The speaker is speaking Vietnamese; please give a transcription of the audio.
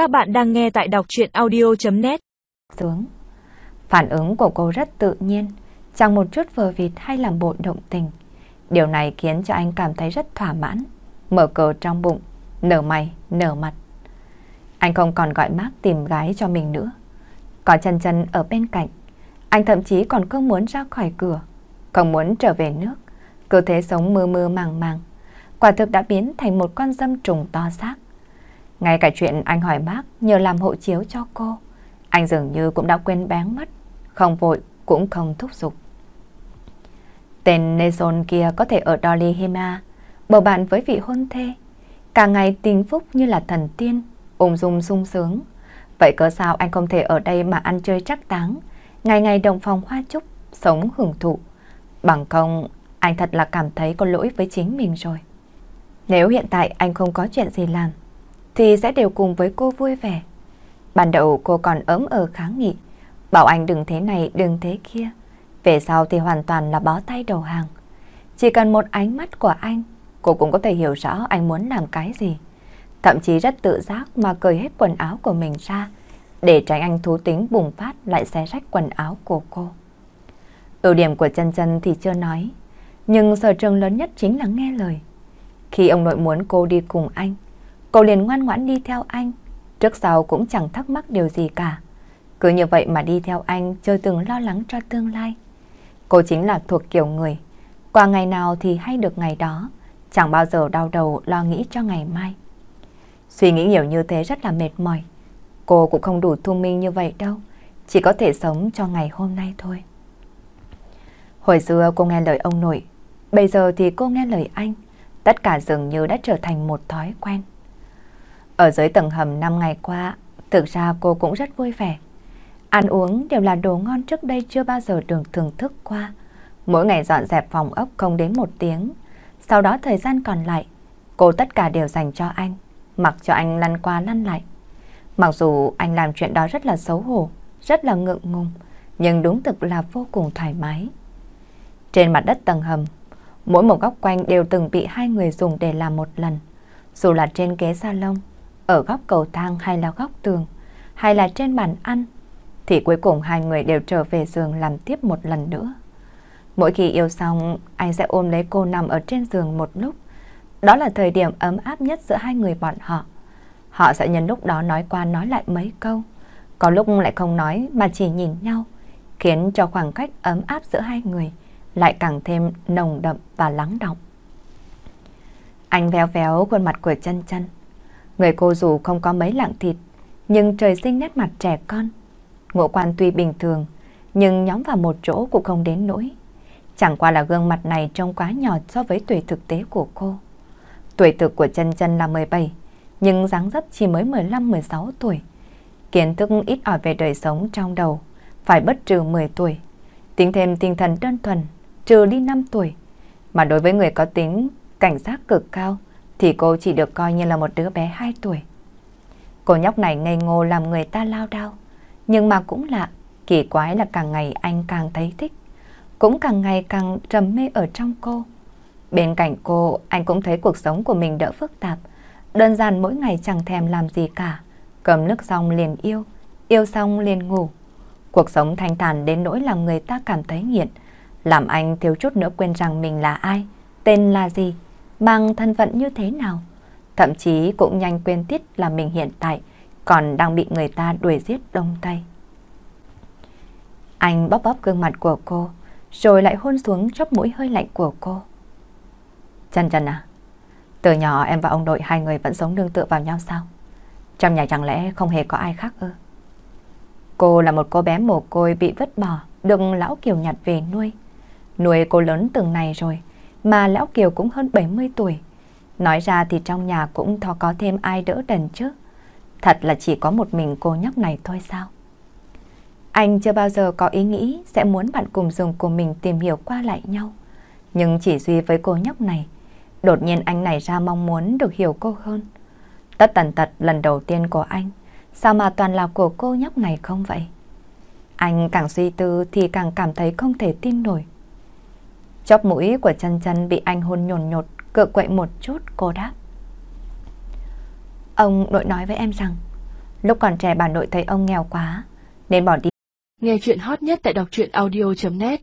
Các bạn đang nghe tại đọc chuyện audio.net Sướng Phản ứng của cô rất tự nhiên, chẳng một chút vờ vịt hay làm bộ động tình. Điều này khiến cho anh cảm thấy rất thỏa mãn, mở cờ trong bụng, nở mày, nở mặt. Anh không còn gọi mác tìm gái cho mình nữa. Có chân chân ở bên cạnh, anh thậm chí còn không muốn ra khỏi cửa, không muốn trở về nước. Cơ thế sống mơ mơ màng màng, quả thực đã biến thành một con dâm trùng to xác. Ngay cả chuyện anh hỏi bác nhờ làm hộ chiếu cho cô, anh dường như cũng đã quên bén mất, không vội cũng không thúc giục. Tên Nelson kia có thể ở Dolly Hima, bầu bạn với vị hôn thê, cả ngày tình phúc như là thần tiên, ung dung sung sướng. Vậy cớ sao anh không thể ở đây mà ăn chơi trắc táng, ngày ngày đồng phòng hoa chúc, sống hưởng thụ. Bằng không, anh thật là cảm thấy có lỗi với chính mình rồi. Nếu hiện tại anh không có chuyện gì làm, thì sẽ đều cùng với cô vui vẻ. Ban đầu cô còn ấm ở kháng nghị, bảo anh đừng thế này, đừng thế kia. Về sau thì hoàn toàn là bó tay đầu hàng. Chỉ cần một ánh mắt của anh, cô cũng có thể hiểu rõ anh muốn làm cái gì. Thậm chí rất tự giác mà cởi hết quần áo của mình ra, để tránh anh thú tính bùng phát lại xé rách quần áo của cô. Ưu điểm của chân chân thì chưa nói, nhưng sở trường lớn nhất chính là nghe lời. Khi ông nội muốn cô đi cùng anh, cô liền ngoan ngoãn đi theo anh, trước sau cũng chẳng thắc mắc điều gì cả. Cứ như vậy mà đi theo anh chưa từng lo lắng cho tương lai. Cô chính là thuộc kiểu người, qua ngày nào thì hay được ngày đó, chẳng bao giờ đau đầu lo nghĩ cho ngày mai. Suy nghĩ nhiều như thế rất là mệt mỏi. Cô cũng không đủ thông minh như vậy đâu, chỉ có thể sống cho ngày hôm nay thôi. Hồi xưa cô nghe lời ông nội, bây giờ thì cô nghe lời anh. Tất cả dường như đã trở thành một thói quen. Ở dưới tầng hầm 5 ngày qua, thực ra cô cũng rất vui vẻ. Ăn uống đều là đồ ngon trước đây chưa bao giờ được thưởng thức qua. Mỗi ngày dọn dẹp phòng ốc không đến một tiếng. Sau đó thời gian còn lại, cô tất cả đều dành cho anh, mặc cho anh lăn qua lăn lại. Mặc dù anh làm chuyện đó rất là xấu hổ, rất là ngượng ngùng, nhưng đúng thực là vô cùng thoải mái. Trên mặt đất tầng hầm, mỗi một góc quanh đều từng bị hai người dùng để làm một lần. Dù là trên ghế salon, ở góc cầu thang hay là góc tường, hay là trên bàn ăn, thì cuối cùng hai người đều trở về giường làm tiếp một lần nữa. Mỗi khi yêu xong, anh sẽ ôm lấy cô nằm ở trên giường một lúc. Đó là thời điểm ấm áp nhất giữa hai người bọn họ. Họ sẽ nhân lúc đó nói qua nói lại mấy câu. Có lúc lại không nói mà chỉ nhìn nhau, khiến cho khoảng cách ấm áp giữa hai người lại càng thêm nồng đậm và lắng động. Anh véo véo khuôn mặt của chân chân. Người cô dù không có mấy lạng thịt, nhưng trời sinh nét mặt trẻ con. Ngộ quan tuy bình thường, nhưng nhóm vào một chỗ cũng không đến nỗi. Chẳng qua là gương mặt này trông quá nhỏ so với tuổi thực tế của cô. Tuổi thực của chân chân là 17, nhưng dáng dấp chỉ mới 15-16 tuổi. Kiến thức ít ỏi về đời sống trong đầu, phải bất trừ 10 tuổi. Tính thêm tinh thần đơn thuần, trừ đi 5 tuổi. Mà đối với người có tính cảnh giác cực cao, thì cô chỉ được coi như là một đứa bé 2 tuổi. Cô nhóc này ngây ngô làm người ta lao đao. Nhưng mà cũng lạ, kỳ quái là càng ngày anh càng thấy thích. Cũng càng ngày càng trầm mê ở trong cô. Bên cạnh cô, anh cũng thấy cuộc sống của mình đỡ phức tạp. Đơn giản mỗi ngày chẳng thèm làm gì cả. Cầm nước xong liền yêu, yêu xong liền ngủ. Cuộc sống thanh thản đến nỗi làm người ta cảm thấy nghiện. Làm anh thiếu chút nữa quên rằng mình là ai, tên là gì, mang thân phận như thế nào. Thậm chí cũng nhanh quên tiết là mình hiện tại còn đang bị người ta đuổi giết đông tay. Anh bóp bóp gương mặt của cô, rồi lại hôn xuống chóp mũi hơi lạnh của cô. Chân chân à, từ nhỏ em và ông nội hai người vẫn sống nương tựa vào nhau sao? Trong nhà chẳng lẽ không hề có ai khác ư? Cô là một cô bé mồ côi bị vứt bỏ, được lão Kiều nhặt về nuôi. Nuôi cô lớn từng này rồi, mà lão Kiều cũng hơn 70 tuổi. Nói ra thì trong nhà cũng thò có thêm ai đỡ đần chứ. Thật là chỉ có một mình cô nhóc này thôi sao? Anh chưa bao giờ có ý nghĩ sẽ muốn bạn cùng dùng của mình tìm hiểu qua lại nhau. Nhưng chỉ duy với cô nhóc này, đột nhiên anh này ra mong muốn được hiểu cô hơn. Tất tần tật lần đầu tiên của anh, sao mà toàn là của cô nhóc này không vậy? Anh càng suy tư thì càng cảm thấy không thể tin nổi. Chóp mũi của chân chân bị anh hôn nhồn nhột, cựa quậy một chút cô đáp. Ông nội nói với em rằng, Lúc còn trẻ bà nội thấy ông nghèo quá, nên bỏ đi. Nghe chuyện hot nhất tại đọc truyện audio.net